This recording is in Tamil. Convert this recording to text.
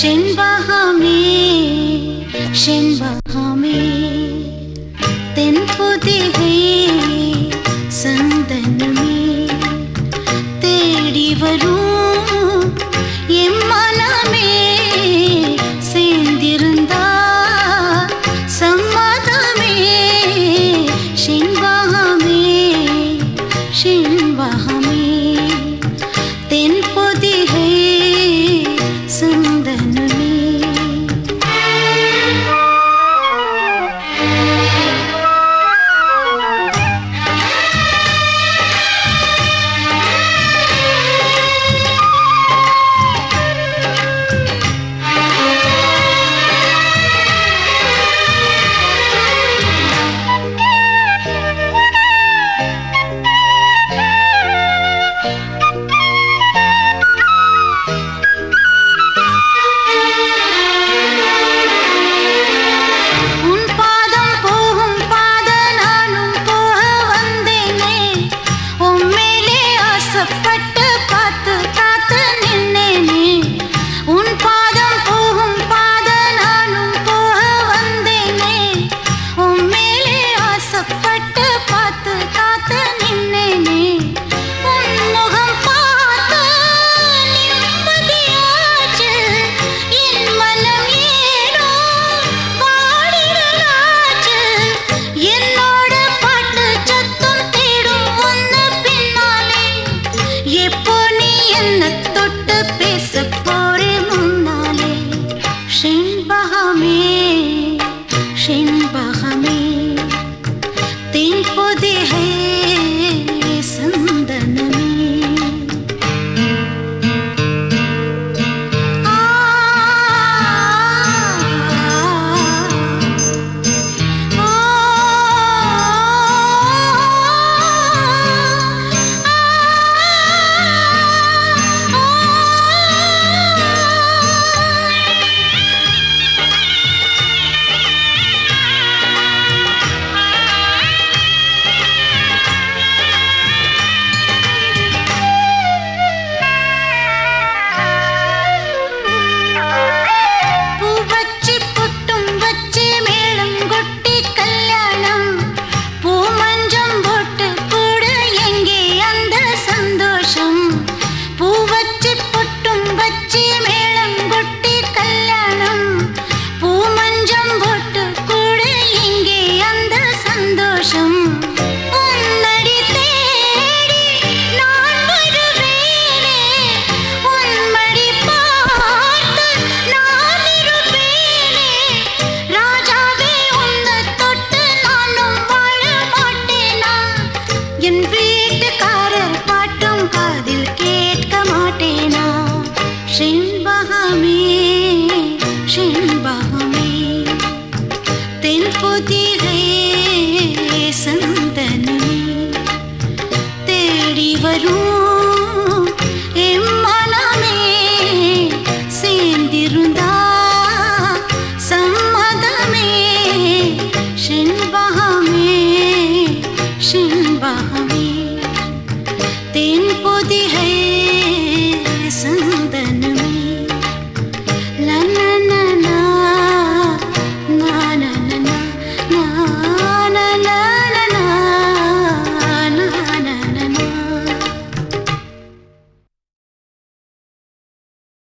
செண்பகா செண்பகமே. தென் புதிவே சந்தனமே தேடி வரும் எம்மனமே சேர்ந்திருந்தா சம்மதமே செண்பகமே செண்பகம். इन बहा में பொதிகை சந்தனமே தேடி வரும். எம்மனமே சேர்ந்திருந்தா சம்மதமே. ஷின்பகமே ஷின்பகமே தென் பொதிகை சந்தனமே